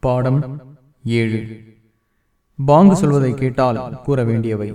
பாடம் ஏழு. பாங்கு சொல்வதை கேட்டால் கூற வேண்டியவை.